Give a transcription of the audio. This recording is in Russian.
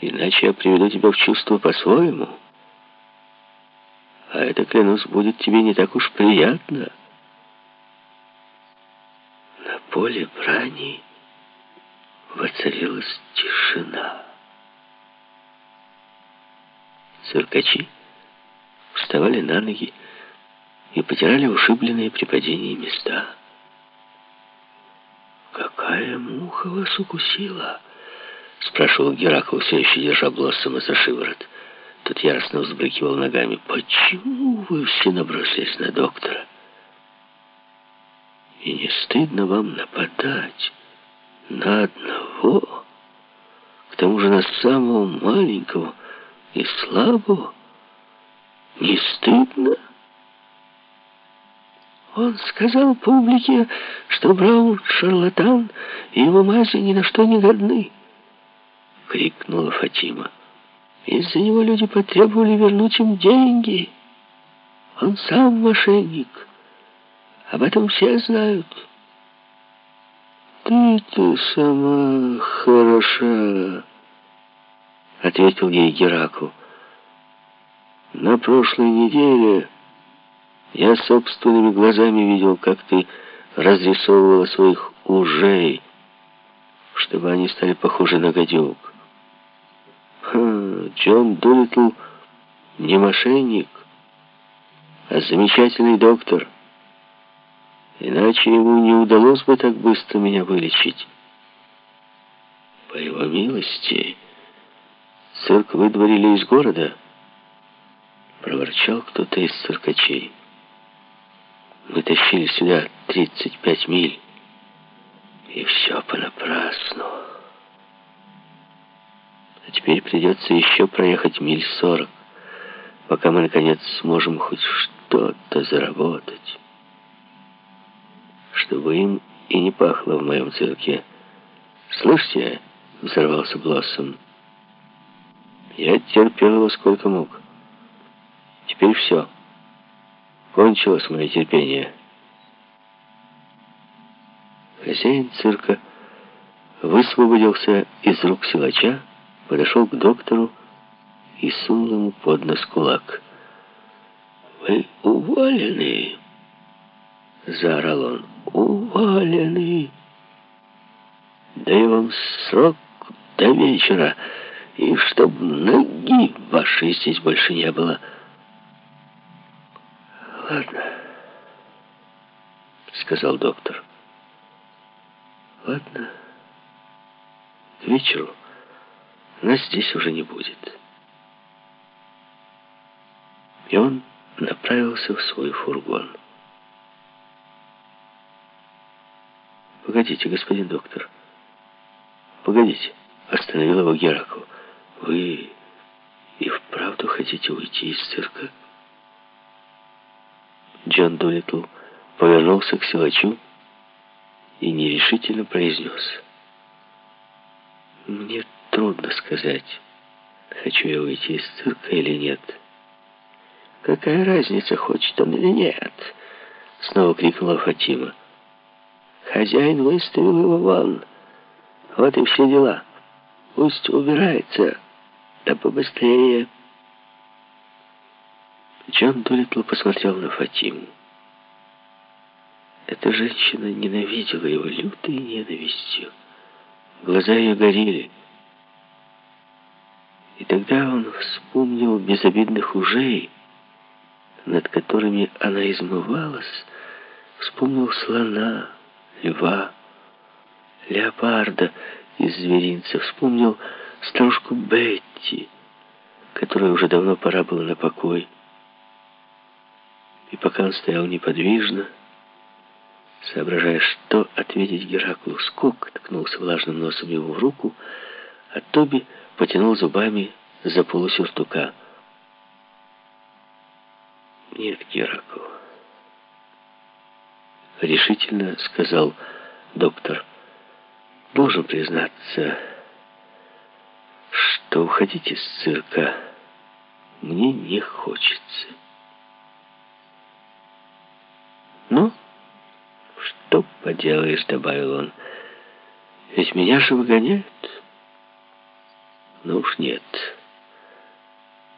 Иначе я приведу тебя в чувство по-своему. А это, клянусь, будет тебе не так уж приятно. На поле брани воцарилась тишина. Циркачи вставали на ноги и потирали ушибленные при падении места. «Какая муха вас укусила?» — спрашивал Геракл, все еще держа Блоссома за шиворот. Тот яростно взбрыкивал ногами. «Почему вы все набросились на доктора? И не стыдно вам нападать на одного, к тому же на самого маленького и слабого? Не стыдно?» Он сказал публике, что Браун шарлатан, и его мази ни на что не годны крикнула Фатима. Из-за него люди потребовали вернуть им деньги. Он сам мошенник. Об этом все знают. «Ты-то сама хороша», — ответил ей Геракл. «На прошлой неделе я собственными глазами видел, как ты разрисовывала своих ужей, чтобы они стали похожи на гадюк. Джон Дулитл не мошенник, а замечательный доктор. Иначе ему не удалось бы так быстро меня вылечить. По его милости, цирк выдворили из города, проворчал кто-то из циркачей. Мы тащили сюда 35 миль, и все понапрасну. А теперь придется еще проехать миль сорок, пока мы, наконец, сможем хоть что-то заработать. Чтобы им и не пахло в моем цирке. «Слышите?» — взорвался Блоссом. «Я терпел его сколько мог. Теперь все. Кончилось мое терпение». Хозяин цирка высвободился из рук силача, подошел к доктору и сунул ему под нос кулак. «Вы уволены!» — заорал он. «Уволены! Даю вам срок до вечера, и чтоб ноги вашей здесь больше не было». «Ладно», — сказал доктор. «Ладно, к вечеру». Нас здесь уже не будет. И он направился в свой фургон. «Погодите, господин доктор. Погодите», — остановил его Геракл. «Вы и вправду хотите уйти из цирка?» Джон Долитл повернулся к силачу и нерешительно произнес. «Мне Трудно сказать, хочу я уйти из цирка или нет. Какая разница, хочет он или нет? Снова крикнула Фатима. Хозяин выставил его вон. Вот и все дела. Пусть убирается, да побыстрее. Джон Долитл посмотрел на Фатиму. Эта женщина ненавидела его лютой ненавистью. Глаза ее горели. И тогда он вспомнил безобидных ужей, над которыми она измывалась, вспомнил слона, льва, леопарда из зверинца, вспомнил старушку Бетти, которой уже давно пора было на покой. И пока он стоял неподвижно, соображая, что ответить Гераклу, Скок ткнулся влажным носом его в руку, а Тоби потянул зубами за полусюртука. «Нет, Геракл», — решительно сказал доктор. «Должен признаться, что уходить из цирка мне не хочется». «Ну, что поделаешь», — добавил он, — «ведь меня же выгоняют». Ну уж нет.